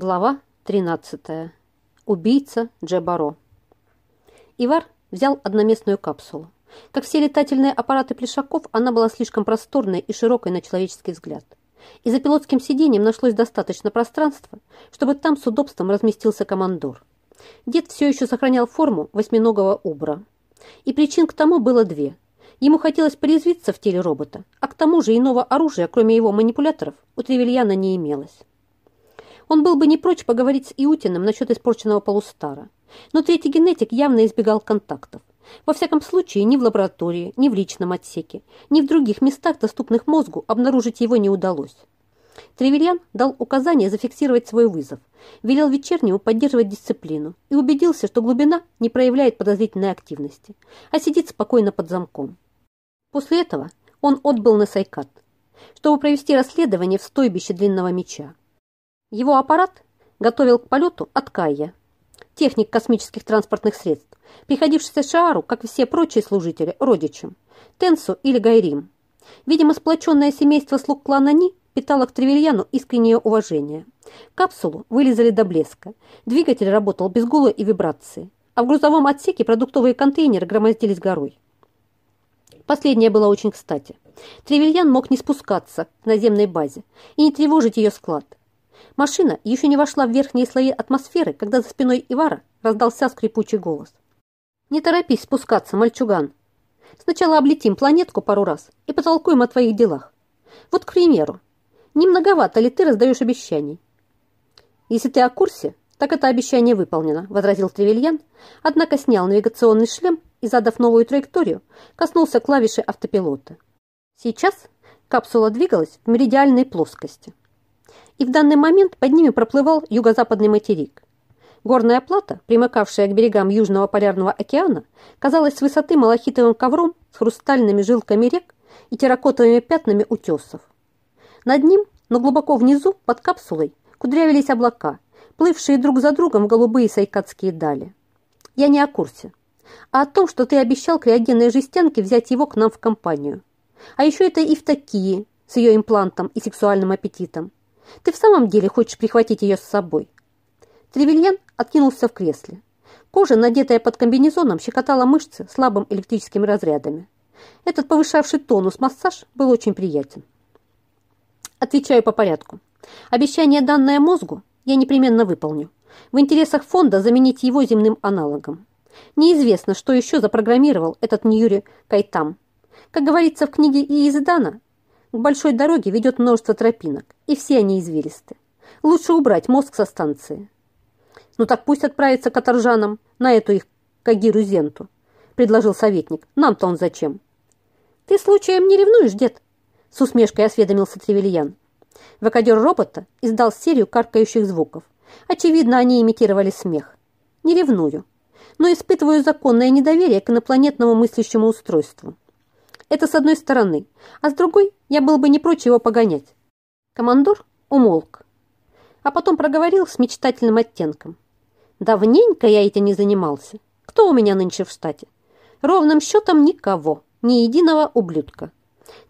Глава 13. Убийца Джебаро. Ивар взял одноместную капсулу. Как все летательные аппараты Плешаков, она была слишком просторной и широкой на человеческий взгляд. И за пилотским сиденьем нашлось достаточно пространства, чтобы там с удобством разместился командор. Дед все еще сохранял форму восьминогого убра. И причин к тому было две. Ему хотелось порезвиться в теле робота, а к тому же иного оружия, кроме его манипуляторов, у Тревельяна не имелось. Он был бы не прочь поговорить с Иутиным насчет испорченного полустара. Но третий генетик явно избегал контактов. Во всяком случае, ни в лаборатории, ни в личном отсеке, ни в других местах, доступных мозгу, обнаружить его не удалось. Тревельян дал указание зафиксировать свой вызов, велел вечернему поддерживать дисциплину и убедился, что глубина не проявляет подозрительной активности, а сидит спокойно под замком. После этого он отбыл на Сайкат, чтобы провести расследование в стойбище длинного меча. Его аппарат готовил к полету от Кайя, техник космических транспортных средств, приходившийся Шаару, как все прочие служители, родичам, Тенсу или Гайрим. Видимо, сплоченное семейство слуг клана Ни питало к Тревельяну искреннее уважение. Капсулу вылезали до блеска, двигатель работал без гула и вибрации, а в грузовом отсеке продуктовые контейнеры громоздились горой. Последнее было очень кстати. Тревельян мог не спускаться к наземной базе и не тревожить ее склад. Машина еще не вошла в верхние слои атмосферы, когда за спиной Ивара раздался скрипучий голос. «Не торопись спускаться, мальчуган. Сначала облетим планетку пару раз и потолкуем о твоих делах. Вот, к примеру, не многовато ли ты раздаешь обещаний?» «Если ты о курсе, так это обещание выполнено», – возразил Тревельян, однако снял навигационный шлем и, задав новую траекторию, коснулся клавиши автопилота. Сейчас капсула двигалась в меридиальной плоскости и в данный момент под ними проплывал юго-западный материк. Горная плата, примыкавшая к берегам Южного полярного океана, казалась с высоты малахитовым ковром с хрустальными жилками рек и терракотовыми пятнами утесов. Над ним, но глубоко внизу, под капсулой, кудрявились облака, плывшие друг за другом в голубые сайкадские дали. Я не о курсе, а о том, что ты обещал криогенной жестянке взять его к нам в компанию. А еще это и в такие, с ее имплантом и сексуальным аппетитом. Ты в самом деле хочешь прихватить ее с собой?» Тревельян откинулся в кресле. Кожа, надетая под комбинезоном, щекотала мышцы слабым электрическими разрядами. Этот повышавший тонус массаж был очень приятен. Отвечаю по порядку. Обещание, данное мозгу, я непременно выполню. В интересах фонда заменить его земным аналогом. Неизвестно, что еще запрограммировал этот Ньюри Кайтам. Как говорится в книге Иезидана, к большой дороге ведет множество тропинок, и все они извилисты. Лучше убрать мозг со станции. Ну так пусть отправится к каторжанам на эту их Кагиру Зенту, предложил советник. Нам-то он зачем? Ты случаем не ревнуешь, дед? С усмешкой осведомился Тревельян. Вокадер робота издал серию каркающих звуков. Очевидно, они имитировали смех. Не ревную, но испытываю законное недоверие к инопланетному мыслящему устройству. Это с одной стороны, а с другой я был бы не прочь его погонять. Командор умолк, а потом проговорил с мечтательным оттенком. Давненько я этим не занимался. Кто у меня нынче в штате? Ровным счетом никого, ни единого ублюдка.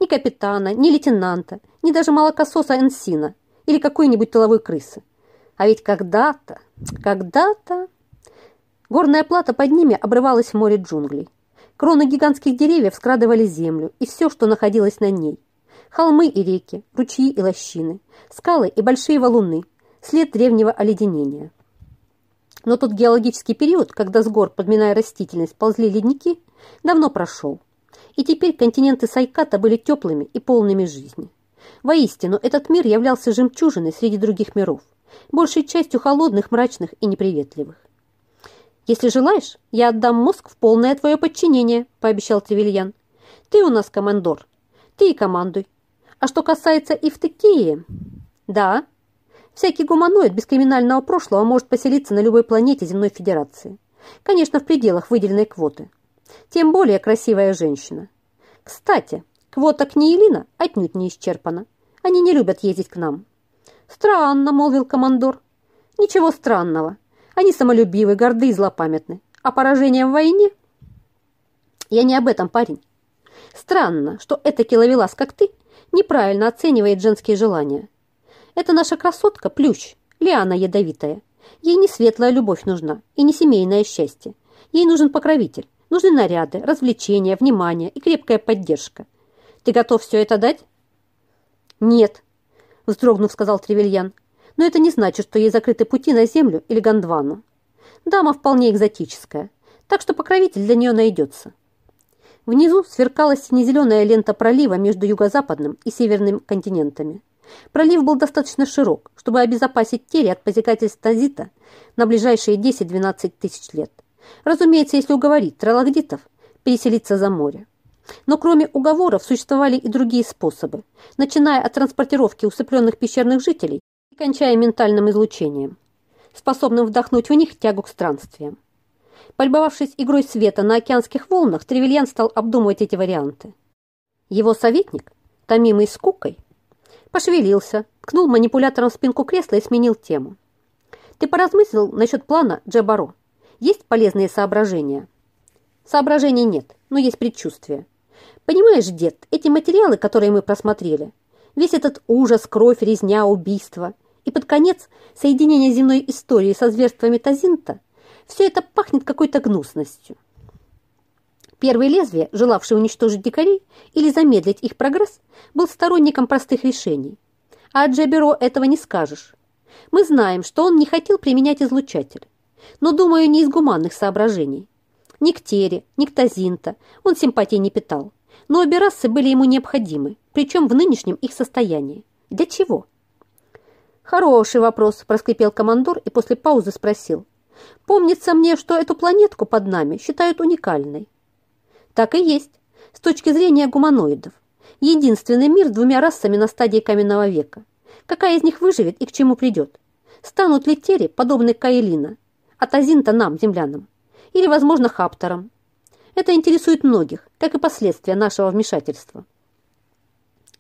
Ни капитана, ни лейтенанта, ни даже молокососа Энсина или какой-нибудь тыловой крысы. А ведь когда-то, когда-то... Горная плата под ними обрывалась в море джунглей. Кроны гигантских деревьев скрадывали землю и все, что находилось на ней. Холмы и реки, ручьи и лощины, скалы и большие валуны, след древнего оледенения. Но тот геологический период, когда с гор, подминая растительность, ползли ледники, давно прошел. И теперь континенты Сайката были теплыми и полными жизни. Воистину, этот мир являлся жемчужиной среди других миров, большей частью холодных, мрачных и неприветливых. «Если желаешь, я отдам мозг в полное твое подчинение», – пообещал Тревельян. «Ты у нас командор. Ты и командуй. А что касается Ивтыкии...» «Да, всякий гуманоид без криминального прошлого может поселиться на любой планете Земной Федерации. Конечно, в пределах выделенной квоты. Тем более красивая женщина. Кстати, квота Книелина отнюдь не исчерпана. Они не любят ездить к нам». «Странно», – молвил командор. «Ничего странного». Они самолюбивы, горды и злопамятны. А поражение в войне? Я не об этом, парень. Странно, что эта киловелас, как ты, неправильно оценивает женские желания. Это наша красотка Плющ, лиана ядовитая. Ей не светлая любовь нужна и не семейное счастье. Ей нужен покровитель, нужны наряды, развлечения, внимание и крепкая поддержка. Ты готов все это дать? Нет, вздрогнув, сказал Тревельян. Но это не значит, что ей закрыты пути на землю или Гондвану. Дама вполне экзотическая, так что покровитель для нее найдется. Внизу сверкала сине-зеленая лента пролива между юго-западным и северным континентами. Пролив был достаточно широк, чтобы обезопасить Терри от посягательств Тазита на ближайшие 10-12 тысяч лет. Разумеется, если уговорить тралагдитов переселиться за море. Но кроме уговоров существовали и другие способы, начиная от транспортировки усыпленных пещерных жителей кончая ментальным излучением, способным вдохнуть в них тягу к странствиям. Полюбовавшись игрой света на океанских волнах, Тревельян стал обдумывать эти варианты. Его советник, томимый скукой, пошевелился, ткнул манипулятором в спинку кресла и сменил тему. «Ты поразмыслил насчет плана Джебаро? Есть полезные соображения?» «Соображений нет, но есть предчувствие. Понимаешь, дед, эти материалы, которые мы просмотрели, весь этот ужас, кровь, резня, убийство и под конец соединение земной истории со зверствами Тазинта – все это пахнет какой-то гнусностью. Первый лезвие, желавший уничтожить дикарей или замедлить их прогресс, был сторонником простых решений. А о Джеберо этого не скажешь. Мы знаем, что он не хотел применять излучатель. Но, думаю, не из гуманных соображений. Ни к Тере, ни к Тазинта он симпатии не питал. Но обе расы были ему необходимы, причем в нынешнем их состоянии. Для чего? «Хороший вопрос», – проскрипел командор и после паузы спросил. Помнится мне, что эту планетку под нами считают уникальной. Так и есть, с точки зрения гуманоидов. Единственный мир двумя расами на стадии каменного века. Какая из них выживет и к чему придет? Станут ли Тери подобны Каэлина, а Тазинта нам, землянам? Или, возможно, Хапторам? Это интересует многих, как и последствия нашего вмешательства.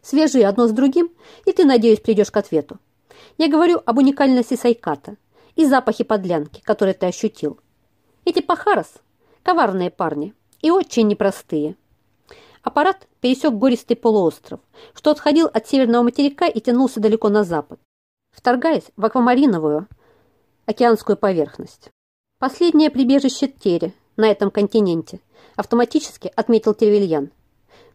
Свяжи одно с другим, и ты, надеюсь, придешь к ответу. Я говорю об уникальности Сайката – и запахи подлянки, которые ты ощутил. Эти пахарас – коварные парни и очень непростые. Аппарат пересек гористый полуостров, что отходил от северного материка и тянулся далеко на запад, вторгаясь в аквамариновую океанскую поверхность. Последнее прибежище Тере на этом континенте автоматически отметил Тервильян.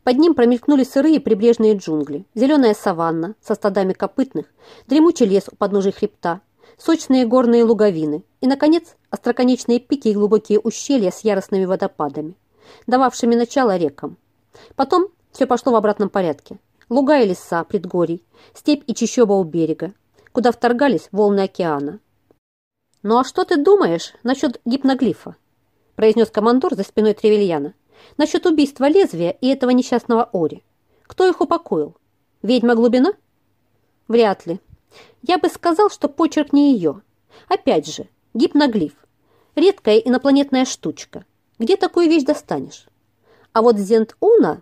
Под ним промелькнули сырые прибрежные джунгли, зеленая саванна со стадами копытных, дремучий лес у подножия хребта, сочные горные луговины и, наконец, остроконечные пики и глубокие ущелья с яростными водопадами, дававшими начало рекам. Потом все пошло в обратном порядке. Луга и леса, предгорий, степь и чащоба у берега, куда вторгались волны океана. «Ну а что ты думаешь насчет гипноглифа?» произнес командор за спиной Тревельяна. «Насчет убийства лезвия и этого несчастного Ори. Кто их упокоил? Ведьма глубина?» «Вряд ли», я бы сказал, что почерк не ее. Опять же, гипноглиф. Редкая инопланетная штучка. Где такую вещь достанешь? А вот Зент-Уна...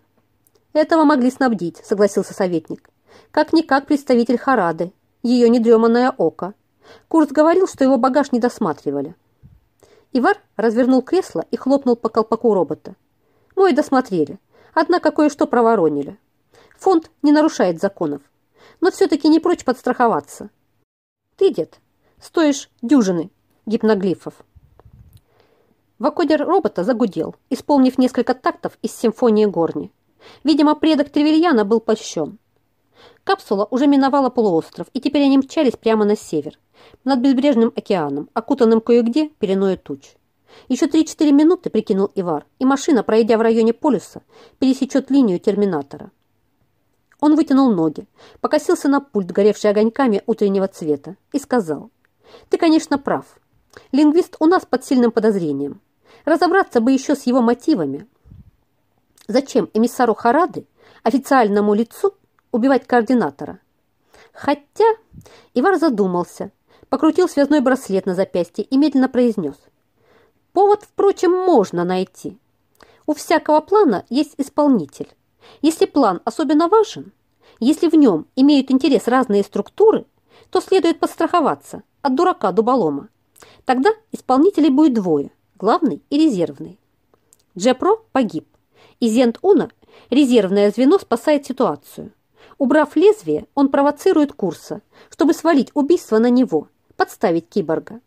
Этого могли снабдить, согласился советник. Как-никак представитель Харады, ее недреманное око. Курс говорил, что его багаж не досматривали. Ивар развернул кресло и хлопнул по колпаку робота. Мой досмотрели, однако кое-что проворонили. Фонд не нарушает законов но все-таки не прочь подстраховаться. Ты, дед, стоишь дюжины гипноглифов. Вакодер робота загудел, исполнив несколько тактов из симфонии Горни. Видимо, предок Тревельяна был польщен. Капсула уже миновала полуостров, и теперь они мчались прямо на север, над безбрежным океаном, окутанным кое-где пеленой туч. Еще 3-4 минуты, прикинул Ивар, и машина, пройдя в районе полюса, пересечет линию терминатора. Он вытянул ноги, покосился на пульт, горевший огоньками утреннего цвета, и сказал, «Ты, конечно, прав. Лингвист у нас под сильным подозрением. Разобраться бы еще с его мотивами. Зачем эмиссару Харады, официальному лицу, убивать координатора? Хотя Ивар задумался, покрутил связной браслет на запястье и медленно произнес. Повод, впрочем, можно найти. У всякого плана есть исполнитель. Если план особенно важен, если в нем имеют интерес разные структуры, то следует подстраховаться от дурака дуболома. Тогда исполнителей будет двое, главный и резервный. Джепро погиб, и Зент-Уна, резервное звено, спасает ситуацию. Убрав лезвие, он провоцирует Курса, чтобы свалить убийство на него, подставить киборга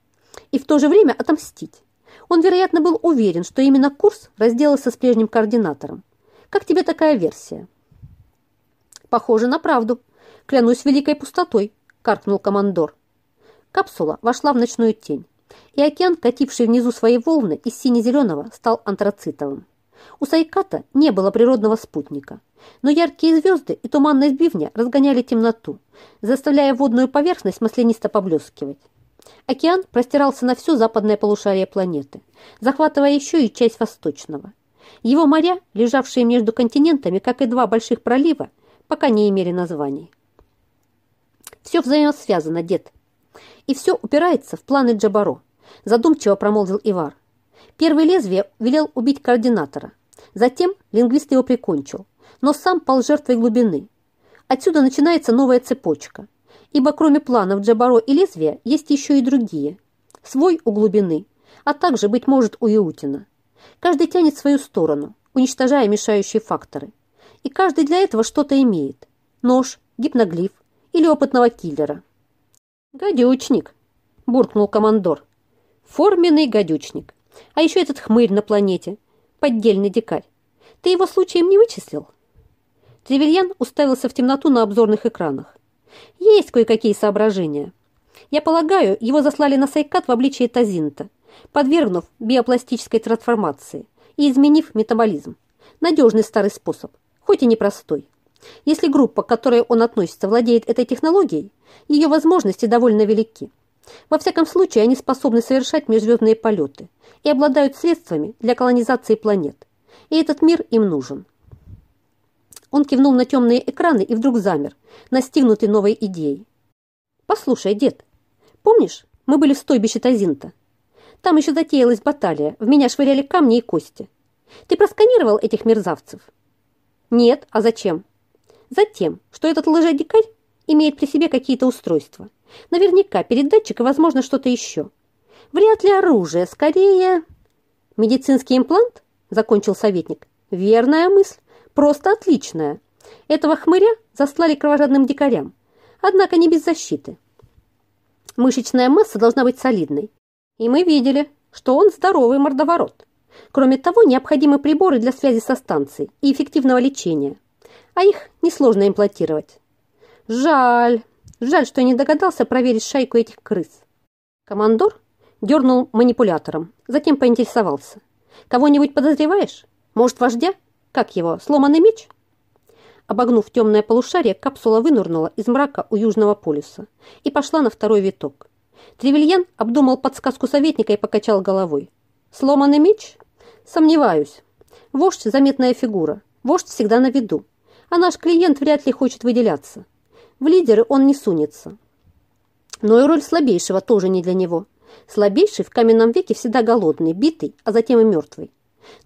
и в то же время отомстить. Он, вероятно, был уверен, что именно курс разделался с прежним координатором. Как тебе такая версия? Похоже на правду. Клянусь великой пустотой, каркнул командор. Капсула вошла в ночную тень, и океан, кативший внизу свои волны из сине-зеленого, стал антрацитовым. У Сайката не было природного спутника, но яркие звезды и туманность бивня разгоняли темноту, заставляя водную поверхность маслянисто поблескивать. Океан простирался на все западное полушарие планеты, захватывая еще и часть восточного. Его моря, лежавшие между континентами, как и два больших пролива, пока не имели названий. «Все взаимосвязано, дед. И все упирается в планы Джабаро», задумчиво промолвил Ивар. Первый лезвие велел убить координатора. Затем лингвист его прикончил, но сам пал жертвой глубины. Отсюда начинается новая цепочка ибо кроме планов Джабаро и лезвия есть еще и другие. Свой у глубины, а также, быть может, у Иутина. Каждый тянет свою сторону, уничтожая мешающие факторы. И каждый для этого что-то имеет. Нож, гипноглиф или опытного киллера. «Гадючник», – буркнул командор. «Форменный гадючник. А еще этот хмырь на планете. Поддельный дикарь. Ты его случаем не вычислил?» Тревельян уставился в темноту на обзорных экранах. Есть кое-какие соображения. Я полагаю, его заслали на Сайкат в обличии Тазинта, подвергнув биопластической трансформации и изменив метаболизм. Надежный старый способ, хоть и непростой. Если группа, к которой он относится, владеет этой технологией, ее возможности довольно велики. Во всяком случае, они способны совершать межзвездные полеты и обладают средствами для колонизации планет. И этот мир им нужен. Он кивнул на темные экраны и вдруг замер, настигнутый новой идеей. «Послушай, дед, помнишь, мы были в стойбище Тазинта? Там еще затеялась баталия, в меня швыряли камни и кости. Ты просканировал этих мерзавцев?» «Нет, а зачем?» «Затем, что этот лжедикарь имеет при себе какие-то устройства. Наверняка передатчик и, возможно, что-то еще. Вряд ли оружие, скорее...» «Медицинский имплант?» – закончил советник. «Верная мысль. Просто отличная. Этого хмыря заслали кровожадным дикарям, однако не без защиты. Мышечная масса должна быть солидной. И мы видели, что он здоровый мордоворот. Кроме того, необходимы приборы для связи со станцией и эффективного лечения. А их несложно имплантировать. Жаль, жаль, что я не догадался проверить шайку этих крыс. Командор дернул манипулятором, затем поинтересовался. Кого-нибудь подозреваешь? Может, вождя? Как его, сломанный меч? Обогнув темное полушарие, капсула вынурнула из мрака у Южного полюса и пошла на второй виток. Тревельян обдумал подсказку советника и покачал головой. «Сломанный меч? Сомневаюсь. Вождь – заметная фигура. Вождь всегда на виду. А наш клиент вряд ли хочет выделяться. В лидеры он не сунется. Но и роль слабейшего тоже не для него. Слабейший в каменном веке всегда голодный, битый, а затем и мертвый.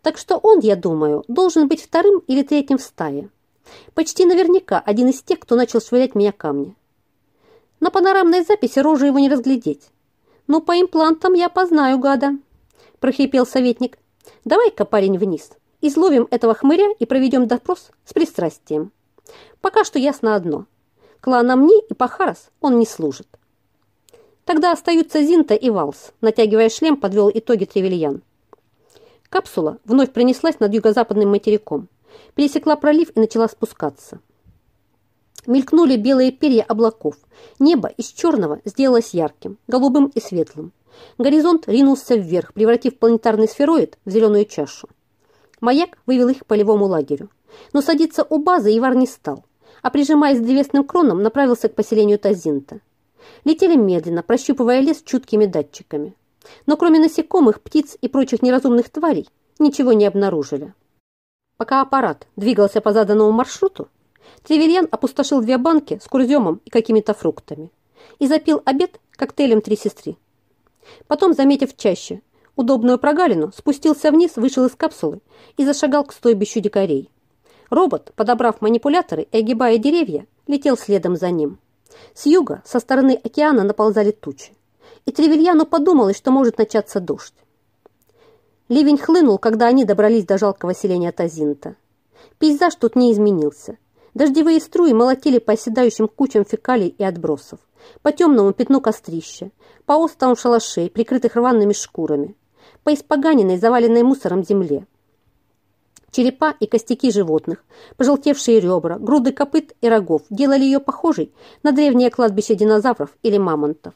Так что он, я думаю, должен быть вторым или третьим в стае. Почти наверняка один из тех, кто начал швырять меня камни. На панорамной записи рожу его не разглядеть. Но по имплантам я познаю гада, прохрипел советник. Давай-ка, парень, вниз. Изловим этого хмыря и проведем допрос с пристрастием. Пока что ясно одно. Кланам Ни и Пахарас он не служит. Тогда остаются Зинта и Валс. Натягивая шлем, подвел итоги Тревельян. Капсула вновь пронеслась над юго-западным материком, пересекла пролив и начала спускаться. Мелькнули белые перья облаков. Небо из черного сделалось ярким, голубым и светлым. Горизонт ринулся вверх, превратив планетарный сфероид в зеленую чашу. Маяк вывел их к полевому лагерю. Но садиться у базы Ивар не стал, а прижимаясь к древесным кронам, направился к поселению Тазинта. Летели медленно, прощупывая лес чуткими датчиками но кроме насекомых, птиц и прочих неразумных тварей ничего не обнаружили. Пока аппарат двигался по заданному маршруту, Тревельян опустошил две банки с курземом и какими-то фруктами и запил обед коктейлем «Три сестры». Потом, заметив чаще удобную прогалину, спустился вниз, вышел из капсулы и зашагал к стойбищу дикарей. Робот, подобрав манипуляторы и огибая деревья, летел следом за ним. С юга, со стороны океана, наползали тучи и Тревельяну подумалось, что может начаться дождь. Ливень хлынул, когда они добрались до жалкого селения Тазинта. Пейзаж тут не изменился. Дождевые струи молотили по оседающим кучам фекалий и отбросов, по темному пятну кострища, по островам шалашей, прикрытых рваными шкурами, по испоганенной, заваленной мусором земле. Черепа и костяки животных, пожелтевшие ребра, груды копыт и рогов делали ее похожей на древнее кладбище динозавров или мамонтов.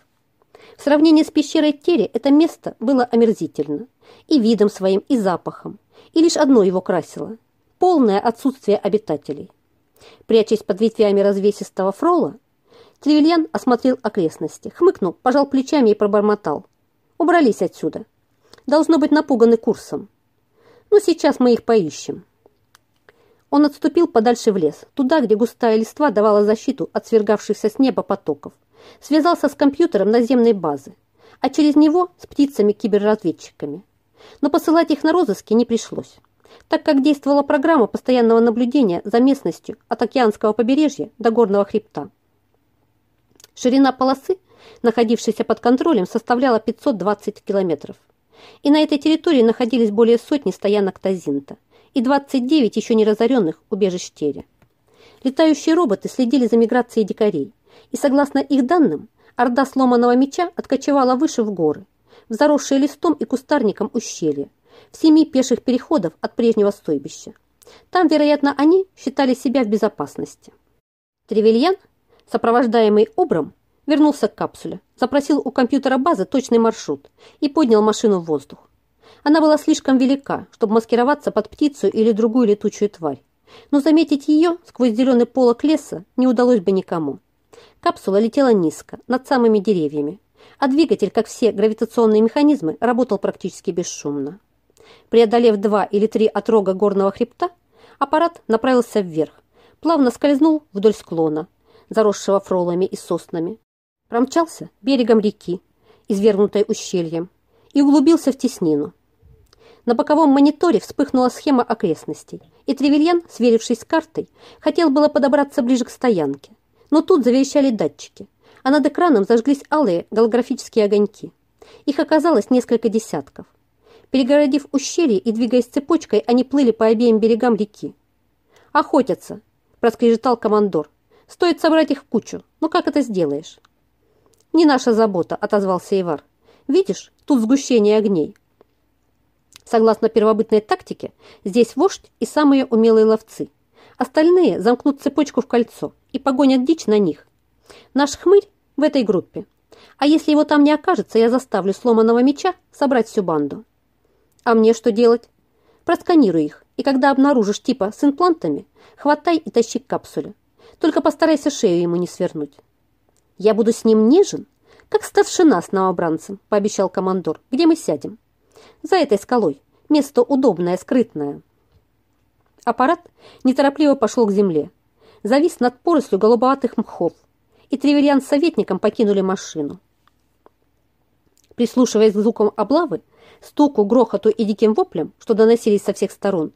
В сравнении с пещерой Терри это место было омерзительно и видом своим, и запахом, и лишь одно его красило – полное отсутствие обитателей. Прячась под ветвями развесистого фрола, Тревельян осмотрел окрестности, хмыкнул, пожал плечами и пробормотал. «Убрались отсюда. Должно быть напуганы курсом. Но сейчас мы их поищем». Он отступил подальше в лес, туда, где густая листва давала защиту от свергавшихся с неба потоков. Связался с компьютером наземной базы, а через него с птицами-киберразведчиками. Но посылать их на розыски не пришлось, так как действовала программа постоянного наблюдения за местностью от океанского побережья до горного хребта. Ширина полосы, находившейся под контролем, составляла 520 километров. И на этой территории находились более сотни стоянок Тазинта и 29 еще не разоренных убежищ Тере. Летающие роботы следили за миграцией дикарей, и, согласно их данным, орда сломанного меча откочевала выше в горы, в заросшие листом и кустарником ущелье, в семи пеших переходов от прежнего стойбища. Там, вероятно, они считали себя в безопасности. Тревельян, сопровождаемый Обром, вернулся к капсуле, запросил у компьютера базы точный маршрут и поднял машину в воздух. Она была слишком велика, чтобы маскироваться под птицу или другую летучую тварь, но заметить ее сквозь зеленый полок леса не удалось бы никому. Капсула летела низко, над самыми деревьями, а двигатель, как все гравитационные механизмы, работал практически бесшумно. Преодолев два или три отрога горного хребта, аппарат направился вверх, плавно скользнул вдоль склона, заросшего фролами и соснами, промчался берегом реки, извергнутой ущельем, и углубился в теснину. На боковом мониторе вспыхнула схема окрестностей, и Тревельян, сверившись с картой, хотел было подобраться ближе к стоянке. Но тут заверещали датчики, а над экраном зажглись алые голографические огоньки. Их оказалось несколько десятков. Перегородив ущелье и двигаясь цепочкой, они плыли по обеим берегам реки. «Охотятся!» – проскрежетал командор. «Стоит собрать их в кучу. Но как это сделаешь?» «Не наша забота», – отозвался Ивар. «Видишь, тут сгущение огней». Согласно первобытной тактике, здесь вождь и самые умелые ловцы. Остальные замкнут цепочку в кольцо и погонят дичь на них. Наш хмырь в этой группе. А если его там не окажется, я заставлю сломанного меча собрать всю банду. А мне что делать? Просканируй их, и когда обнаружишь типа с имплантами, хватай и тащи к капсуле. Только постарайся шею ему не свернуть. Я буду с ним нежен, как старшина с новобранцем, пообещал командор. Где мы сядем? За этой скалой. Место удобное, скрытное. Аппарат неторопливо пошел к земле. Завис над порослью голубоватых мхов, и Тревельян с советником покинули машину. Прислушиваясь к звукам облавы, стуку, грохоту и диким воплям, что доносились со всех сторон,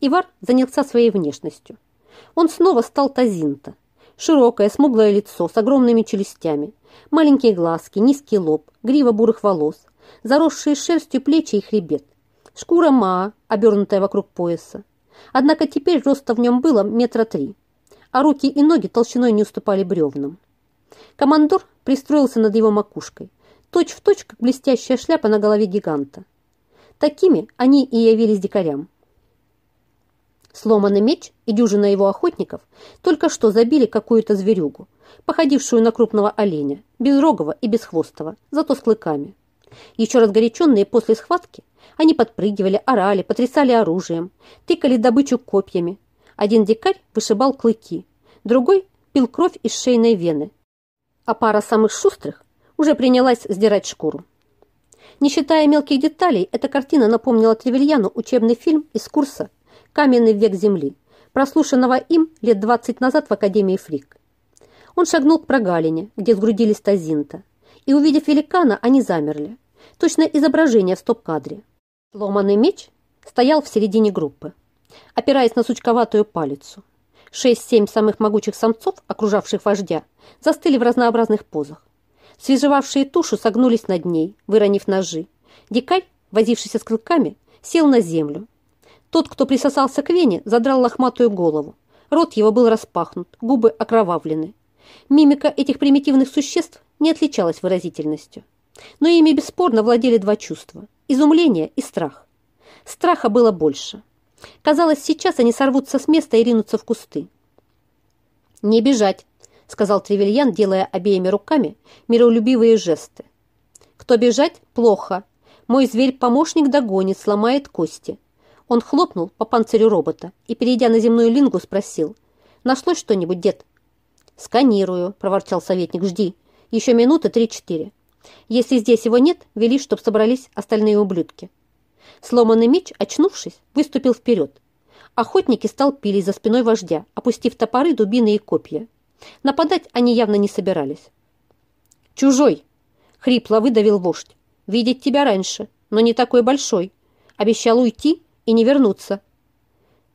Ивар занялся своей внешностью. Он снова стал Тазинта. Широкое, смуглое лицо с огромными челюстями, маленькие глазки, низкий лоб, грива бурых волос, заросшие шерстью плечи и хребет, шкура маа, обернутая вокруг пояса. Однако теперь роста в нем было метра три, а руки и ноги толщиной не уступали бревнам. Командор пристроился над его макушкой, точь в точь, как блестящая шляпа на голове гиганта. Такими они и явились дикарям. Сломанный меч и дюжина его охотников только что забили какую-то зверюгу, походившую на крупного оленя, безрогого и бесхвостого, зато с клыками. Еще разгоряченные после схватки, они подпрыгивали, орали, потрясали оружием, тыкали добычу копьями. Один дикарь вышибал клыки, другой пил кровь из шейной вены, а пара самых шустрых уже принялась сдирать шкуру. Не считая мелких деталей, эта картина напомнила Тревельяну учебный фильм из курса «Каменный век Земли», прослушанного им лет 20 назад в Академии Фрик. Он шагнул к прогалине, где сгрудились Тазинта, и, увидев великана, они замерли. Точно изображение в стоп-кадре. Ломанный меч стоял в середине группы, опираясь на сучковатую палицу. Шесть-семь самых могучих самцов, окружавших вождя, застыли в разнообразных позах. Свежевавшие тушу согнулись над ней, выронив ножи. Дикарь, возившийся с клыками, сел на землю. Тот, кто присосался к вене, задрал лохматую голову. Рот его был распахнут, губы окровавлены. Мимика этих примитивных существ не отличалась выразительностью. Но ими бесспорно владели два чувства – изумление и страх. Страха было больше. Казалось, сейчас они сорвутся с места и ринутся в кусты. «Не бежать», – сказал Тревельян, делая обеими руками миролюбивые жесты. «Кто бежать – плохо. Мой зверь-помощник догонит, сломает кости». Он хлопнул по панцирю робота и, перейдя на земную лингу, спросил. «Нашлось что-нибудь, дед?» «Сканирую», – проворчал советник. «Жди. Еще минуты три-четыре. Если здесь его нет, вели, чтоб собрались остальные ублюдки». Сломанный меч, очнувшись, выступил вперед. Охотники столпились за спиной вождя, опустив топоры, дубины и копья. Нападать они явно не собирались. «Чужой!» — хрипло выдавил вождь. «Видеть тебя раньше, но не такой большой. Обещал уйти и не вернуться».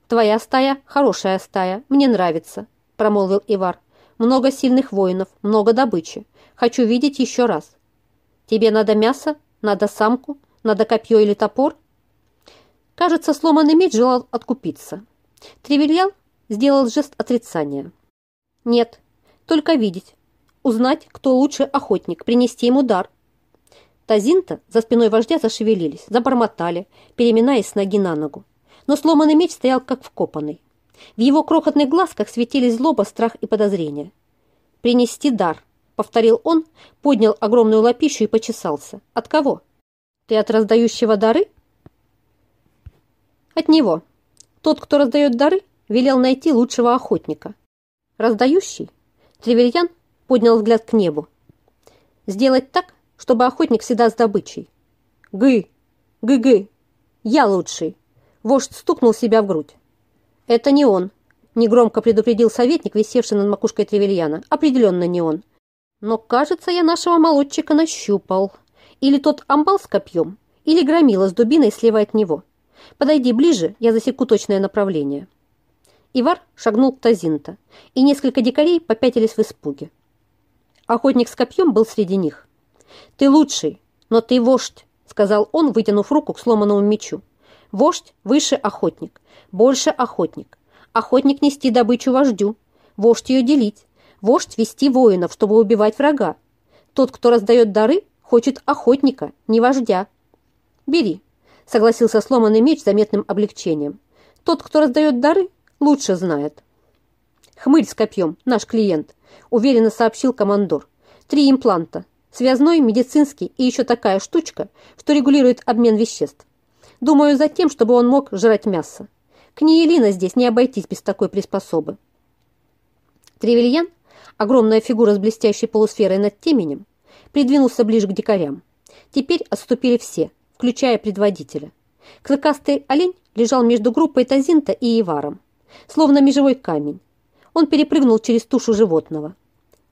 «Твоя стая – хорошая стая, мне нравится», – промолвил Ивар. «Много сильных воинов, много добычи. Хочу видеть еще раз. Тебе надо мясо, надо самку, надо копье или топор?» Кажется, сломанный меч желал откупиться. Тревельял сделал жест отрицания. «Нет, только видеть. Узнать, кто лучше охотник, принести ему дар». Тазинта за спиной вождя зашевелились, забормотали, переминаясь с ноги на ногу. Но сломанный меч стоял как вкопанный. В его крохотных глазках светились злоба, страх и подозрение. «Принести дар», — повторил он, поднял огромную лапищу и почесался. «От кого? Ты от раздающего дары?» От него. Тот, кто раздает дары, велел найти лучшего охотника. Раздающий? Тревельян поднял взгляд к небу. Сделать так, чтобы охотник всегда с добычей. Гы! Гы-гы! Я лучший! Вождь стукнул себя в грудь. Это не он, негромко предупредил советник, висевший над макушкой Тревельяна. Определенно не он. Но, кажется, я нашего молодчика нащупал. Или тот амбал с копьем, или громила с дубиной слева от него. Подойди ближе, я засеку точное направление». Ивар шагнул к Тазинта, и несколько дикарей попятились в испуге. Охотник с копьем был среди них. «Ты лучший, но ты вождь», — сказал он, вытянув руку к сломанному мечу. «Вождь выше охотник, больше охотник. Охотник нести добычу вождю, вождь ее делить, вождь вести воинов, чтобы убивать врага. Тот, кто раздает дары, хочет охотника, не вождя. Бери, согласился сломанный меч с заметным облегчением. Тот, кто раздает дары, лучше знает. Хмырь с копьем, наш клиент, уверенно сообщил командор. Три импланта. Связной, медицинский и еще такая штучка, что регулирует обмен веществ. Думаю, за тем, чтобы он мог жрать мясо. К Ниелина здесь не обойтись без такой приспособы. Тревельян, огромная фигура с блестящей полусферой над теменем, придвинулся ближе к дикарям. Теперь отступили все, включая предводителя. Клыкастый олень лежал между группой Тазинта и Иваром, словно межевой камень. Он перепрыгнул через тушу животного.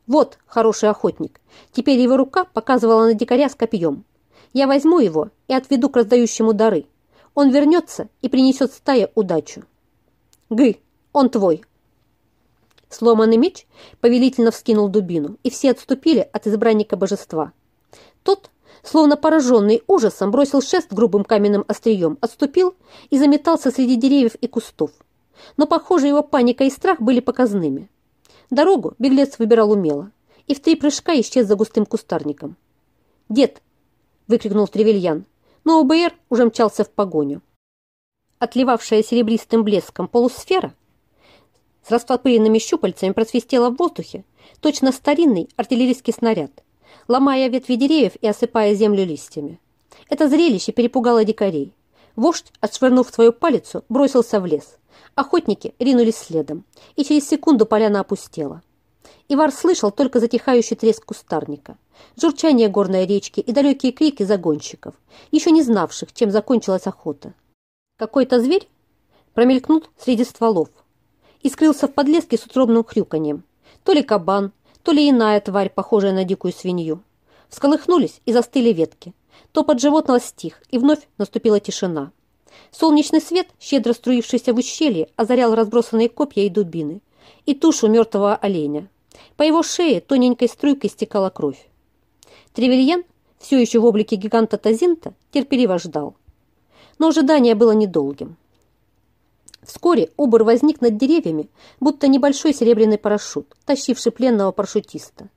«Вот, хороший охотник!» Теперь его рука показывала на дикаря с копьем. «Я возьму его и отведу к раздающему дары. Он вернется и принесет стае удачу». «Гы, он твой!» Сломанный меч повелительно вскинул дубину, и все отступили от избранника божества. Тот словно пораженный ужасом, бросил шест грубым каменным острием, отступил и заметался среди деревьев и кустов. Но, похоже, его паника и страх были показными. Дорогу беглец выбирал умело и в три прыжка исчез за густым кустарником. «Дед!» – выкрикнул Тревельян, но ОБР уже мчался в погоню. Отливавшая серебристым блеском полусфера с растопыренными щупальцами просвистела в воздухе, точно старинный артиллерийский снаряд – ломая ветви деревьев и осыпая землю листьями. Это зрелище перепугало дикарей. Вождь, отшвырнув свою палицу, бросился в лес. Охотники ринулись следом, и через секунду поляна опустела. Ивар слышал только затихающий треск кустарника, журчание горной речки и далекие крики загонщиков, еще не знавших, чем закончилась охота. Какой-то зверь промелькнул среди стволов и скрылся в подлеске с утробным хрюканьем. То ли кабан, то ли иная тварь, похожая на дикую свинью. Всколыхнулись и застыли ветки. Топот животного стих, и вновь наступила тишина. Солнечный свет, щедро струившийся в ущелье, озарял разбросанные копья и дубины и тушу мертвого оленя. По его шее тоненькой струйкой стекала кровь. Тревельян, все еще в облике гиганта Тазинта, терпеливо ждал. Но ожидание было недолгим. Вскоре Убор возник над деревьями, будто небольшой серебряный парашют, тащивший пленного парашютиста.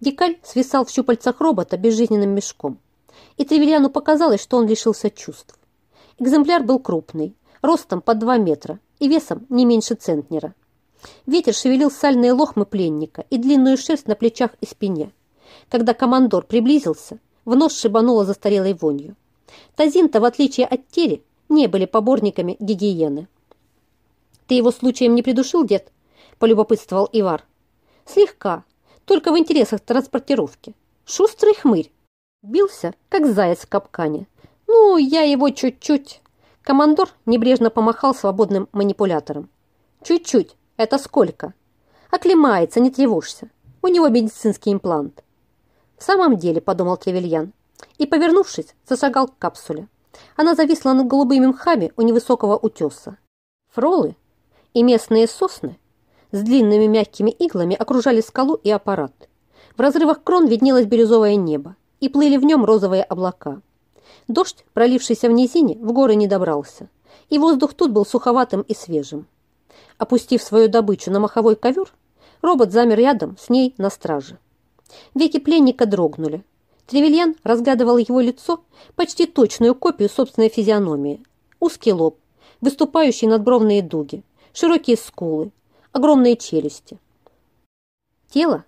Дикарь свисал в щупальцах робота безжизненным мешком. И Тревельяну показалось, что он лишился чувств. Экземпляр был крупный, ростом под 2 метра и весом не меньше центнера. Ветер шевелил сальные лохмы пленника и длинную шерсть на плечах и спине. Когда командор приблизился, в нос шибануло застарелой вонью. Тазинта, в отличие от Тери, не были поборниками гигиены. «Ты его случаем не придушил, дед?» – полюбопытствовал Ивар. «Слегка, только в интересах транспортировки. Шустрый хмырь. Бился, как заяц в капкане. Ну, я его чуть-чуть...» Командор небрежно помахал свободным манипулятором. «Чуть-чуть. Это сколько?» «Оклемается, не тревожься. У него медицинский имплант». «В самом деле», — подумал Тревельян, и, повернувшись, зашагал к капсуле. Она зависла над голубыми мхами у невысокого утеса. Фролы и местные сосны с длинными мягкими иглами окружали скалу и аппарат. В разрывах крон виднелось бирюзовое небо, и плыли в нем розовые облака. Дождь, пролившийся в низине, в горы не добрался, и воздух тут был суховатым и свежим. Опустив свою добычу на маховой ковер, робот замер рядом с ней на страже. Веки пленника дрогнули. Тревельян разглядывал его лицо, почти точную копию собственной физиономии. Узкий лоб, выступающие надбровные дуги, широкие скулы, огромные челюсти. Тело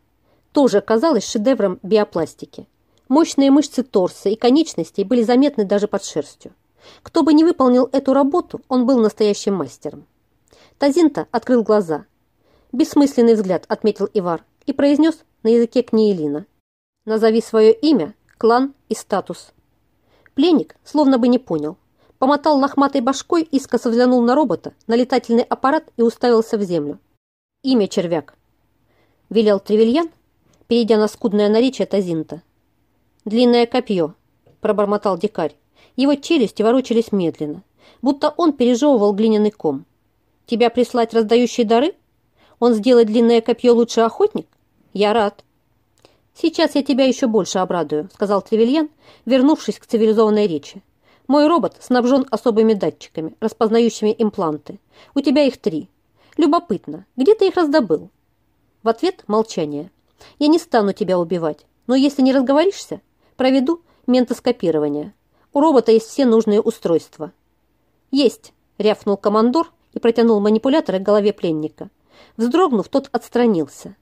тоже казалось шедевром биопластики. Мощные мышцы торса и конечностей были заметны даже под шерстью. Кто бы ни выполнил эту работу, он был настоящим мастером. Тазинта открыл глаза. Бессмысленный взгляд, отметил Ивар, и произнес на языке Книелина. «Назови свое имя, клан и статус». Пленник словно бы не понял. Помотал лохматой башкой, искоса взглянул на робота, на летательный аппарат и уставился в землю. «Имя червяк», — велел Тревельян, перейдя на скудное наречие Тазинта. «Длинное копье», — пробормотал дикарь. Его челюсти ворочались медленно, будто он пережевывал глиняный ком. Тебя прислать раздающие дары? Он сделает длинное копье лучше охотник? Я рад. Сейчас я тебя еще больше обрадую, сказал Тревельян, вернувшись к цивилизованной речи. Мой робот снабжен особыми датчиками, распознающими импланты. У тебя их три. Любопытно, где ты их раздобыл? В ответ молчание. Я не стану тебя убивать, но если не разговоришься, проведу ментоскопирование. У робота есть все нужные устройства. Есть, рявкнул командор и протянул манипулятор к голове пленника. Вздрогнув, тот отстранился.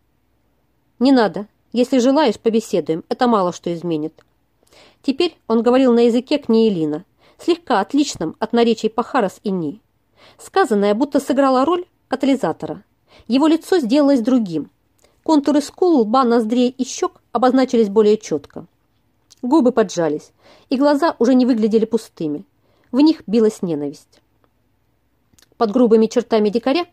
«Не надо. Если желаешь, побеседуем. Это мало что изменит». Теперь он говорил на языке Книелина, слегка отличном от наречий Пахарас и Ни. Сказанное будто сыграло роль катализатора. Его лицо сделалось другим. Контуры скул, лба, ноздрей и щек обозначились более четко. Губы поджались, и глаза уже не выглядели пустыми. В них билась ненависть. Под грубыми чертами дикаря,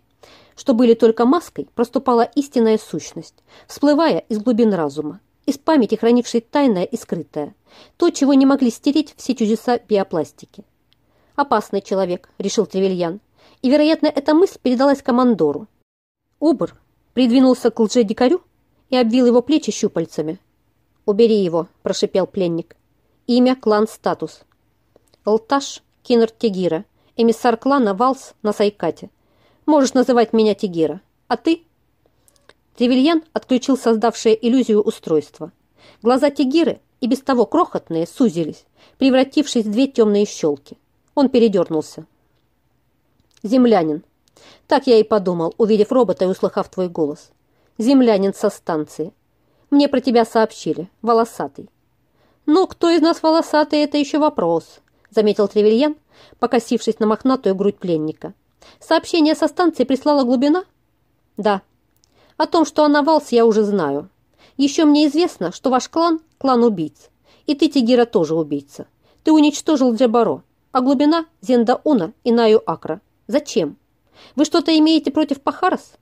что были только маской, проступала истинная сущность, всплывая из глубин разума, из памяти, хранившей тайное и скрытое, то, чего не могли стереть все чудеса биопластики. «Опасный человек», — решил Тревельян, и, вероятно, эта мысль передалась командору. Убр придвинулся к лже-дикарю и обвил его плечи щупальцами. «Убери его», — прошипел пленник. «Имя, клан, статус». «Лташ Кинер Тегира», эмиссар клана Валс на Сайкате. Можешь называть меня Тигера. А ты?» Тревельян отключил создавшее иллюзию устройства. Глаза Тигиры, и без того крохотные, сузились, превратившись в две темные щелки. Он передернулся. «Землянин». Так я и подумал, увидев робота и услыхав твой голос. «Землянин со станции. Мне про тебя сообщили. Волосатый». «Ну, кто из нас волосатый, это еще вопрос», заметил Тревельян, покосившись на мохнатую грудь пленника. «Сообщение со станции прислала глубина?» «Да. О том, что она валс, я уже знаю. Еще мне известно, что ваш клан – клан убийц. И ты, Тигира, тоже убийца. Ты уничтожил Джабаро, а глубина – Зенда Уна и Наю Акра. Зачем? Вы что-то имеете против Пахарас?»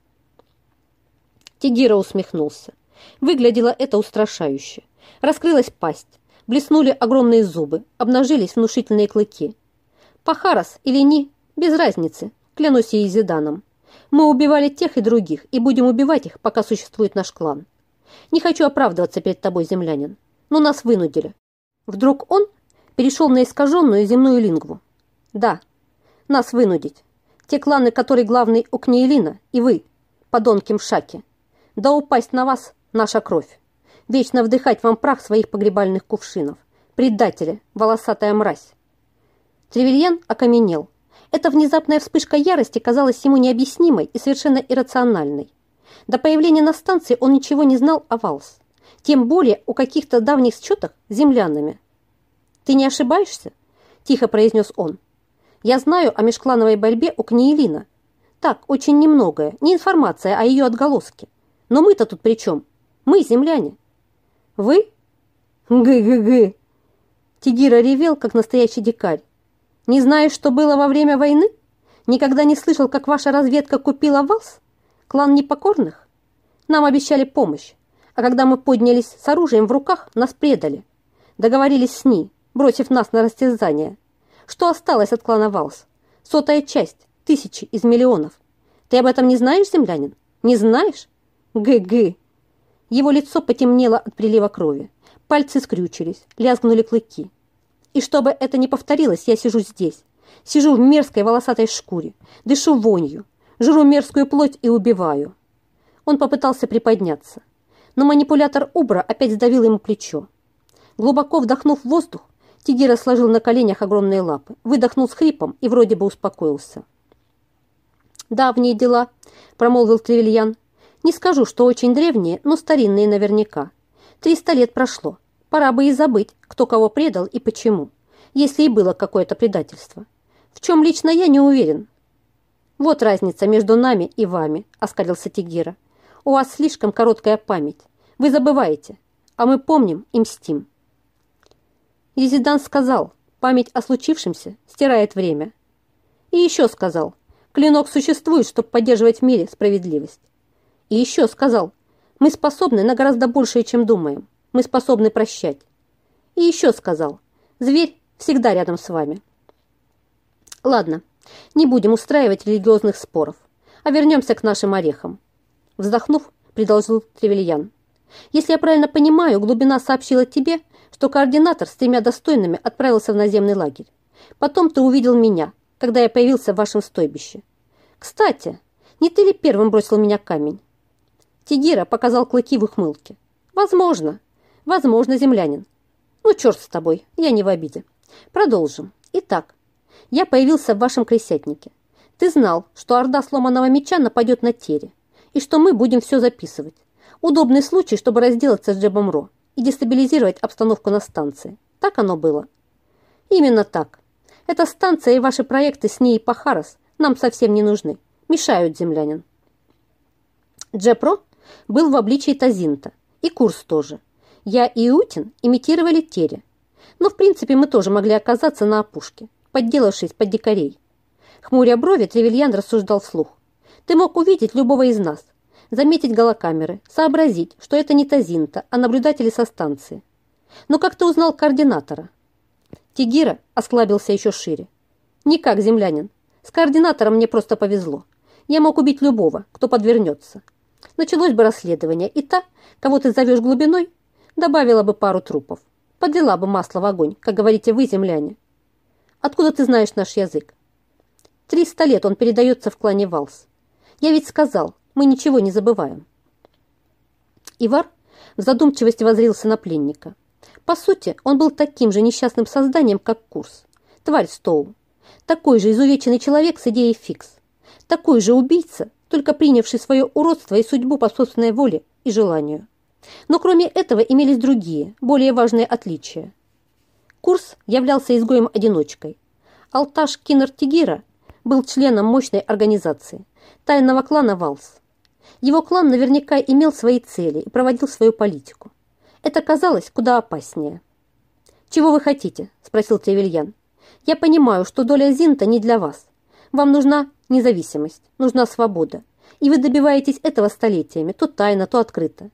Тигира усмехнулся. Выглядело это устрашающе. Раскрылась пасть, блеснули огромные зубы, обнажились внушительные клыки. Пахарас или ни, без разницы, клянусь ей Зиданом. Мы убивали тех и других, и будем убивать их, пока существует наш клан. Не хочу оправдываться перед тобой, землянин, но нас вынудили. Вдруг он перешел на искаженную земную лингву. Да, нас вынудить. Те кланы, которые главный у Кнеелина, и вы, подонки Мшаки. Да упасть на вас наша кровь. Вечно вдыхать вам прах своих погребальных кувшинов. Предатели, волосатая мразь. Тревельян окаменел. Эта внезапная вспышка ярости казалась ему необъяснимой и совершенно иррациональной. До появления на станции он ничего не знал о Валс. Тем более о каких-то давних счетах с землянами. «Ты не ошибаешься?» – тихо произнес он. «Я знаю о межклановой борьбе у Книелина. Так, очень немногое, не информация, а ее отголоски. Но мы-то тут при чем? Мы земляне». «Вы?» «Гы-гы-гы!» Тигира ревел, как настоящий дикарь. Не знаешь, что было во время войны? Никогда не слышал, как ваша разведка купила вас? Клан непокорных? Нам обещали помощь, а когда мы поднялись с оружием в руках, нас предали. Договорились с ней, бросив нас на растязание. Что осталось от клана Валс? Сотая часть, тысячи из миллионов. Ты об этом не знаешь, землянин? Не знаешь? Гы-гы. Его лицо потемнело от прилива крови. Пальцы скрючились, лязгнули клыки. И чтобы это не повторилось, я сижу здесь. Сижу в мерзкой волосатой шкуре, дышу вонью, жру мерзкую плоть и убиваю. Он попытался приподняться, но манипулятор Убра опять сдавил ему плечо. Глубоко вдохнув воздух, Тигера сложил на коленях огромные лапы, выдохнул с хрипом и вроде бы успокоился. «Давние дела», — промолвил Тревельян. «Не скажу, что очень древние, но старинные наверняка. Триста лет прошло. Пора бы и забыть, кто кого предал и почему, если и было какое-то предательство. В чем лично я не уверен. Вот разница между нами и вами, оскалился Тигира. У вас слишком короткая память. Вы забываете, а мы помним и мстим. Езидан сказал, память о случившемся стирает время. И еще сказал, клинок существует, чтобы поддерживать в мире справедливость. И еще сказал, мы способны на гораздо большее, чем думаем мы способны прощать. И еще сказал, зверь всегда рядом с вами. Ладно, не будем устраивать религиозных споров, а вернемся к нашим орехам. Вздохнув, продолжил Тревельян. Если я правильно понимаю, глубина сообщила тебе, что координатор с тремя достойными отправился в наземный лагерь. Потом ты увидел меня, когда я появился в вашем стойбище. Кстати, не ты ли первым бросил меня камень? Тигира показал клыки в ухмылке. Возможно, Возможно, землянин. Ну, черт с тобой, я не в обиде. Продолжим. Итак, я появился в вашем кресятнике. Ты знал, что орда сломанного меча нападет на Тере, и что мы будем все записывать. Удобный случай, чтобы разделаться с Джебом Ро и дестабилизировать обстановку на станции. Так оно было? Именно так. Эта станция и ваши проекты с ней и Пахарас нам совсем не нужны. Мешают, землянин. Джепро был в обличии Тазинта, и курс тоже – я и Утин имитировали Тере. Но, в принципе, мы тоже могли оказаться на опушке, подделавшись под дикарей. Хмуря брови, Тревельян рассуждал вслух. Ты мог увидеть любого из нас, заметить голокамеры, сообразить, что это не Тазинта, а наблюдатели со станции. Но как ты узнал координатора? Тигира осклабился еще шире. Никак, землянин. С координатором мне просто повезло. Я мог убить любого, кто подвернется. Началось бы расследование, и та, кого ты зовешь глубиной, Добавила бы пару трупов. Подлила бы масло в огонь, как говорите вы, земляне. Откуда ты знаешь наш язык? Триста лет он передается в клане Валс. Я ведь сказал, мы ничего не забываем. Ивар в задумчивости возрился на пленника. По сути, он был таким же несчастным созданием, как Курс. Тварь Стоу. Такой же изувеченный человек с идеей фикс. Такой же убийца, только принявший свое уродство и судьбу по собственной воле и желанию. Но кроме этого имелись другие, более важные отличия. Курс являлся изгоем-одиночкой. Алташ Кинер-Тигира был членом мощной организации, тайного клана Валс. Его клан наверняка имел свои цели и проводил свою политику. Это казалось куда опаснее. «Чего вы хотите?» – спросил Тревельян. «Я понимаю, что доля Зинта не для вас. Вам нужна независимость, нужна свобода. И вы добиваетесь этого столетиями, то тайно, то открыто.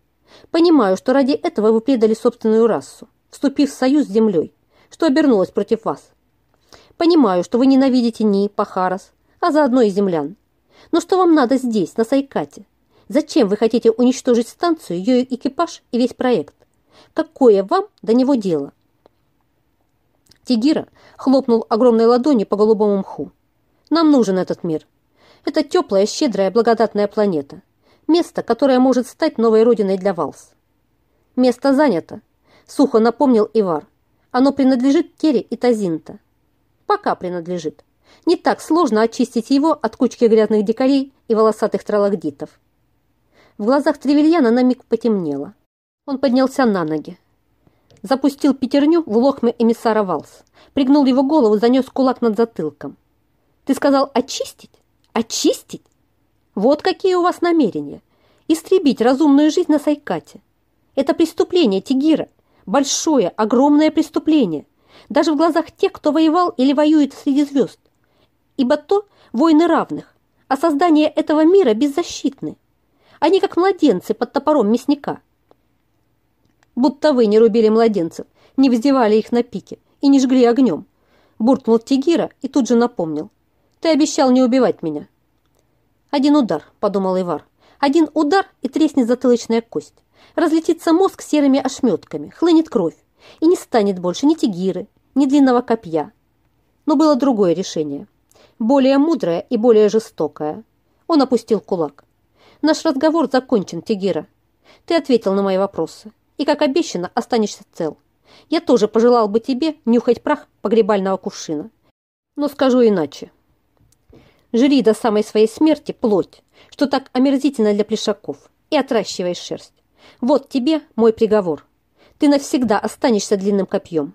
Понимаю, что ради этого вы предали собственную расу, вступив в союз с землей, что обернулось против вас. Понимаю, что вы ненавидите Ни, Пахарас, а заодно и землян. Но что вам надо здесь, на Сайкате? Зачем вы хотите уничтожить станцию, ее экипаж и весь проект? Какое вам до него дело? Тигира хлопнул огромной ладонью по голубому мху. Нам нужен этот мир. Это теплая, щедрая, благодатная планета. Место, которое может стать новой родиной для Валс. Место занято, сухо напомнил Ивар. Оно принадлежит Кере и Тазинта. Пока принадлежит. Не так сложно очистить его от кучки грязных дикарей и волосатых тралагдитов. В глазах Тревельяна на миг потемнело. Он поднялся на ноги. Запустил пятерню в лохме эмиссара Валс. Пригнул его голову, занес кулак над затылком. «Ты сказал очистить? Очистить? Вот какие у вас намерения. Истребить разумную жизнь на Сайкате. Это преступление, Тигира. Большое, огромное преступление. Даже в глазах тех, кто воевал или воюет среди звезд. Ибо то войны равных, а создание этого мира беззащитны. Они как младенцы под топором мясника. Будто вы не рубили младенцев, не вздевали их на пике и не жгли огнем. Буркнул Тигира и тут же напомнил. Ты обещал не убивать меня. Один удар, подумал Ивар. Один удар и треснет затылочная кость. Разлетится мозг серыми ошметками, хлынет кровь, и не станет больше ни тигиры, ни длинного копья. Но было другое решение, более мудрое и более жестокое. Он опустил кулак. «Наш разговор закончен, Тигира. Ты ответил на мои вопросы, и, как обещано, останешься цел. Я тоже пожелал бы тебе нюхать прах погребального кувшина. Но скажу иначе. Жри до самой своей смерти плоть, что так омерзительно для плешаков, и отращивай шерсть. Вот тебе мой приговор. Ты навсегда останешься длинным копьем.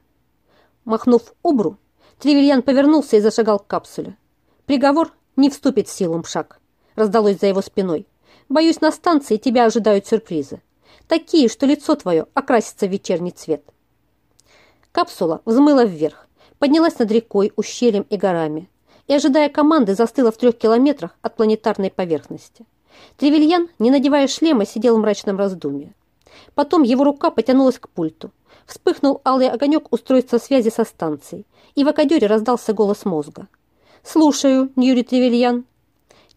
Махнув обру, Тревельян повернулся и зашагал к капсуле. Приговор не вступит в силу, Мшак, раздалось за его спиной. Боюсь, на станции тебя ожидают сюрпризы. Такие, что лицо твое окрасится в вечерний цвет. Капсула взмыла вверх, поднялась над рекой, ущельем и горами и, ожидая команды, застыла в трех километрах от планетарной поверхности. Тревельян, не надевая шлема, сидел в мрачном раздумье. Потом его рука потянулась к пульту. Вспыхнул алый огонек устройства связи со станцией, и в акадере раздался голос мозга. «Слушаю, Ньюри Тревельян.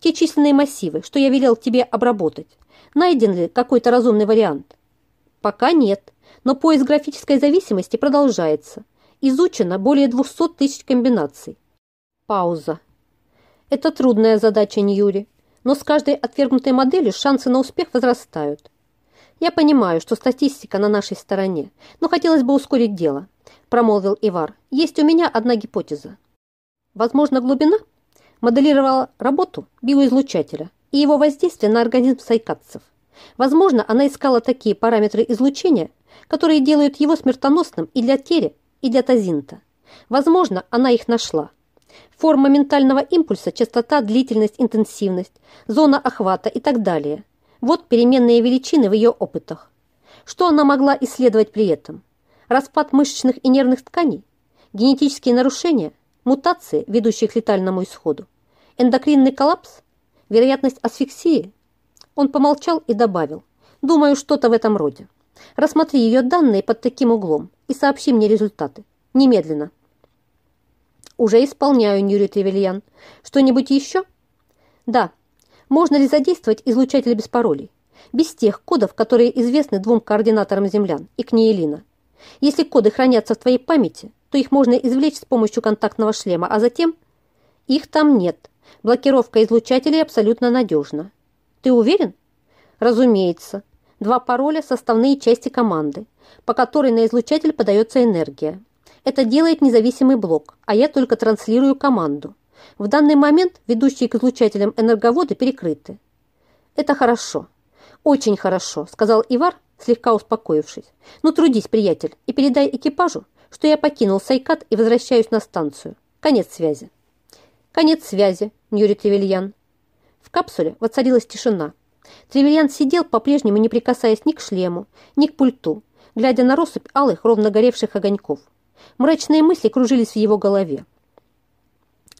Те численные массивы, что я велел тебе обработать, найден ли какой-то разумный вариант?» «Пока нет, но поиск графической зависимости продолжается. Изучено более 200 тысяч комбинаций. Пауза. Это трудная задача, Ньюри, но с каждой отвергнутой моделью шансы на успех возрастают. Я понимаю, что статистика на нашей стороне, но хотелось бы ускорить дело, промолвил Ивар. Есть у меня одна гипотеза. Возможно, глубина моделировала работу биоизлучателя и его воздействие на организм сайкадцев. Возможно, она искала такие параметры излучения, которые делают его смертоносным и для Тере, и для Тазинта. Возможно, она их нашла форма ментального импульса, частота, длительность, интенсивность, зона охвата и так далее. Вот переменные величины в ее опытах. Что она могла исследовать при этом? Распад мышечных и нервных тканей? Генетические нарушения? Мутации, ведущие к летальному исходу? Эндокринный коллапс? Вероятность асфиксии? Он помолчал и добавил. Думаю, что-то в этом роде. Рассмотри ее данные под таким углом и сообщи мне результаты. Немедленно. «Уже исполняю, Нюри Тревельян. Что-нибудь еще?» «Да. Можно ли задействовать излучатель без паролей? Без тех кодов, которые известны двум координаторам землян и Книелина. Если коды хранятся в твоей памяти, то их можно извлечь с помощью контактного шлема, а затем... Их там нет. Блокировка излучателей абсолютно надежна. Ты уверен? Разумеется. Два пароля – составные части команды, по которой на излучатель подается энергия. Это делает независимый блок, а я только транслирую команду. В данный момент ведущие к излучателям энерговоды перекрыты. Это хорошо. Очень хорошо, сказал Ивар, слегка успокоившись. Ну, трудись, приятель, и передай экипажу, что я покинул Сайкат и возвращаюсь на станцию. Конец связи. Конец связи, Ньюри Тревельян. В капсуле воцарилась тишина. Тревельян сидел, по-прежнему не прикасаясь ни к шлему, ни к пульту, глядя на россыпь алых, ровно горевших огоньков. Мрачные мысли кружились в его голове.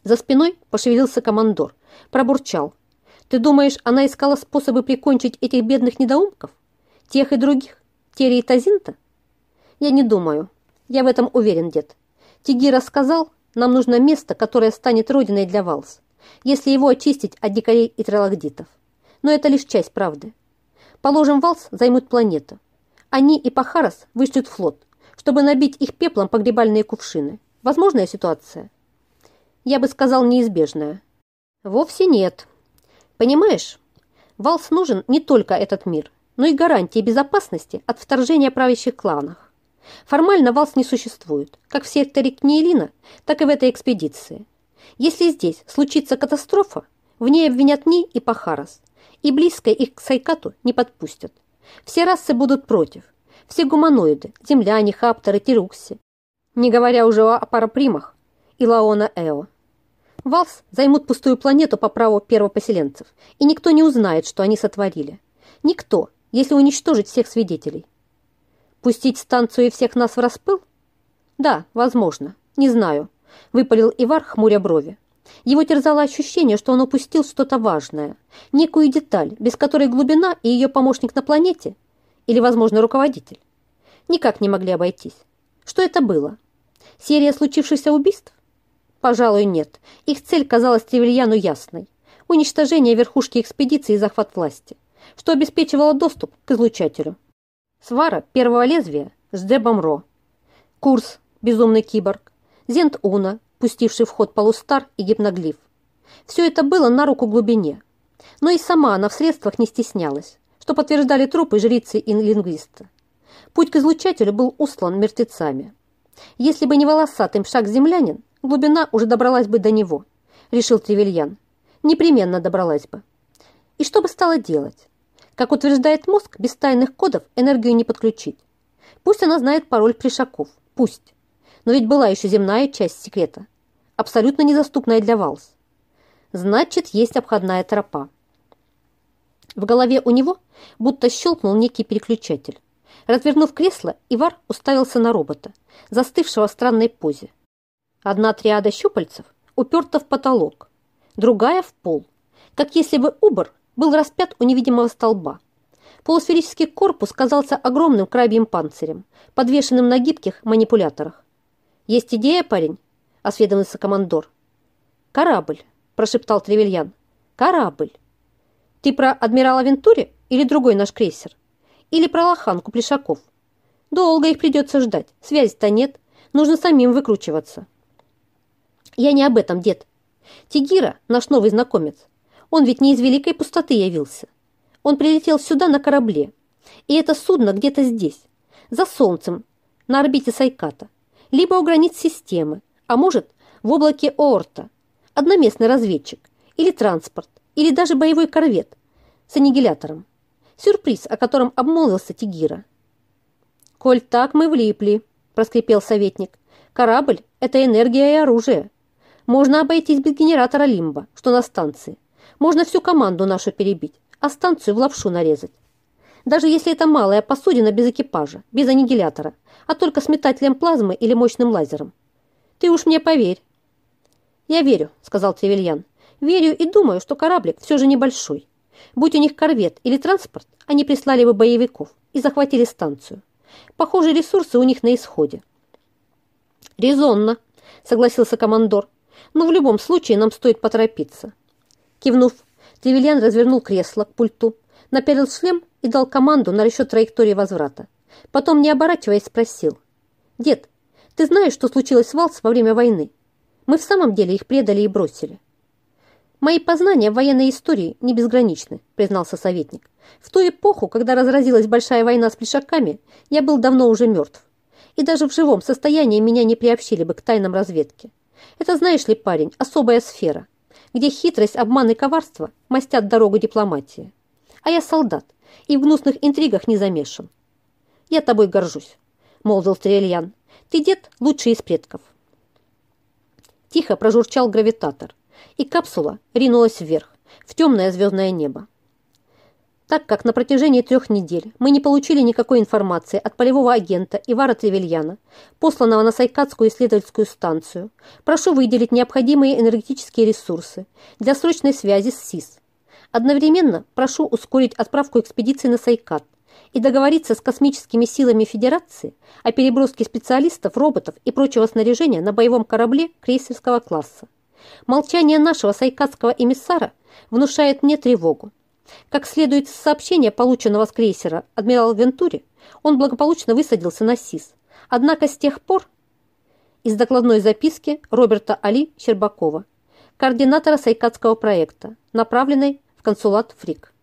За спиной пошевелился командор, пробурчал. «Ты думаешь, она искала способы прикончить этих бедных недоумков? Тех и других? Тери и Тазинта?» «Я не думаю. Я в этом уверен, дед. Тигира сказал, нам нужно место, которое станет родиной для Валс, если его очистить от дикарей и тралагдитов. Но это лишь часть правды. Положим, Валс займут планету. Они и Пахарас вышлют флот, чтобы набить их пеплом погребальные кувшины. Возможная ситуация? Я бы сказал, неизбежная. Вовсе нет, Понимаешь, Валс нужен не только этот мир, но и гарантии безопасности от вторжения правящих кланов. Формально Валс не существует, как в секторе Книелина, так и в этой экспедиции. Если здесь случится катастрофа, в ней обвинят Ни и Пахарас, и близко их к Сайкату не подпустят. Все расы будут против, все гуманоиды, земляне, хапторы, тирукси, не говоря уже о парапримах и Лаона Эо. Валс займут пустую планету по праву первопоселенцев, и никто не узнает, что они сотворили. Никто, если уничтожить всех свидетелей. Пустить станцию и всех нас в распыл? Да, возможно. Не знаю. Выпалил Ивар, хмуря брови. Его терзало ощущение, что он упустил что-то важное, некую деталь, без которой глубина и ее помощник на планете, или, возможно, руководитель, никак не могли обойтись. Что это было? Серия случившихся убийств? Пожалуй, нет. Их цель казалась Тревельяну ясной. Уничтожение верхушки экспедиции и захват власти, что обеспечивало доступ к излучателю. Свара первого лезвия с Дебом Ро. Курс «Безумный киборг». Зент Уна, пустивший в ход полустар и гипноглиф. Все это было на руку глубине. Но и сама она в средствах не стеснялась, что подтверждали трупы жрицы и лингвиста. Путь к излучателю был услан мертвецами. Если бы не волосатым шаг землянин, глубина уже добралась бы до него, решил Тревельян. Непременно добралась бы. И что бы стала делать? Как утверждает мозг, без тайных кодов энергию не подключить. Пусть она знает пароль Пришаков, пусть. Но ведь была еще земная часть секрета, абсолютно недоступная для Валс. Значит, есть обходная тропа. В голове у него будто щелкнул некий переключатель. Развернув кресло, Ивар уставился на робота, застывшего в странной позе. Одна триада щупальцев уперта в потолок, другая в пол, как если бы Убор был распят у невидимого столба. Полусферический корпус казался огромным крабьим панцирем, подвешенным на гибких манипуляторах. «Есть идея, парень?» – осведомился командор. «Корабль», – прошептал Тревельян. «Корабль». «Ты про адмирала Вентури или другой наш крейсер? Или про лоханку Плешаков? Долго их придется ждать, связи-то нет, нужно самим выкручиваться». Я не об этом, дед. Тигира, наш новый знакомец, он ведь не из великой пустоты явился. Он прилетел сюда на корабле. И это судно где-то здесь, за Солнцем, на орбите Сайката. Либо у границ системы, а может, в облаке Оорта. Одноместный разведчик, или транспорт, или даже боевой корвет с аннигилятором. Сюрприз, о котором обмолвился Тигира. «Коль так, мы влипли», – проскрипел советник. «Корабль – это энергия и оружие. Можно обойтись без генератора Лимба, что на станции. Можно всю команду нашу перебить, а станцию в лапшу нарезать. Даже если это малая посудина без экипажа, без аннигилятора, а только с метателем плазмы или мощным лазером. Ты уж мне поверь. Я верю, сказал Тревельян. Верю и думаю, что кораблик все же небольшой. Будь у них корвет или транспорт, они прислали бы боевиков и захватили станцию. Похоже, ресурсы у них на исходе. Резонно, согласился командор. Но в любом случае нам стоит поторопиться. Кивнув, Тревельян развернул кресло к пульту, напялил шлем и дал команду на расчет траектории возврата. Потом, не оборачиваясь, спросил. «Дед, ты знаешь, что случилось с Валс во время войны? Мы в самом деле их предали и бросили». «Мои познания в военной истории не безграничны», признался советник. «В ту эпоху, когда разразилась большая война с плешаками, я был давно уже мертв. И даже в живом состоянии меня не приобщили бы к тайнам разведки. Это, знаешь ли, парень, особая сфера, где хитрость, обман и коварство мастят дорогу дипломатии. А я солдат и в гнусных интригах не замешан. Я тобой горжусь, молвил Стрельян. Ты дед лучший из предков. Тихо прожурчал гравитатор, и капсула ринулась вверх, в темное звездное небо. Так как на протяжении трех недель мы не получили никакой информации от полевого агента Ивара Тревельяна, посланного на Сайкадскую исследовательскую станцию, прошу выделить необходимые энергетические ресурсы для срочной связи с СИС. Одновременно прошу ускорить отправку экспедиции на Сайкад и договориться с космическими силами Федерации о переброске специалистов, роботов и прочего снаряжения на боевом корабле крейсерского класса. Молчание нашего сайкадского эмиссара внушает мне тревогу. Как следует из сообщения, полученного с крейсера «Адмирал Вентури», он благополучно высадился на СИС. Однако с тех пор из докладной записки Роберта Али Щербакова, координатора Сайкадского проекта, направленной в консулат Фрик.